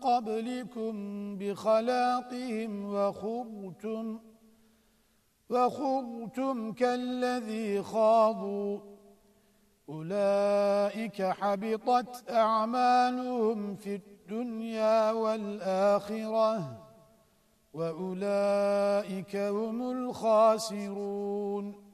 قبلكم بخلاقهم وخرتم وخرتم كالذي خاضوا. أولئك حبطت أعمالهم في الدنيا والآخرة وأولئك هم الخاسرون.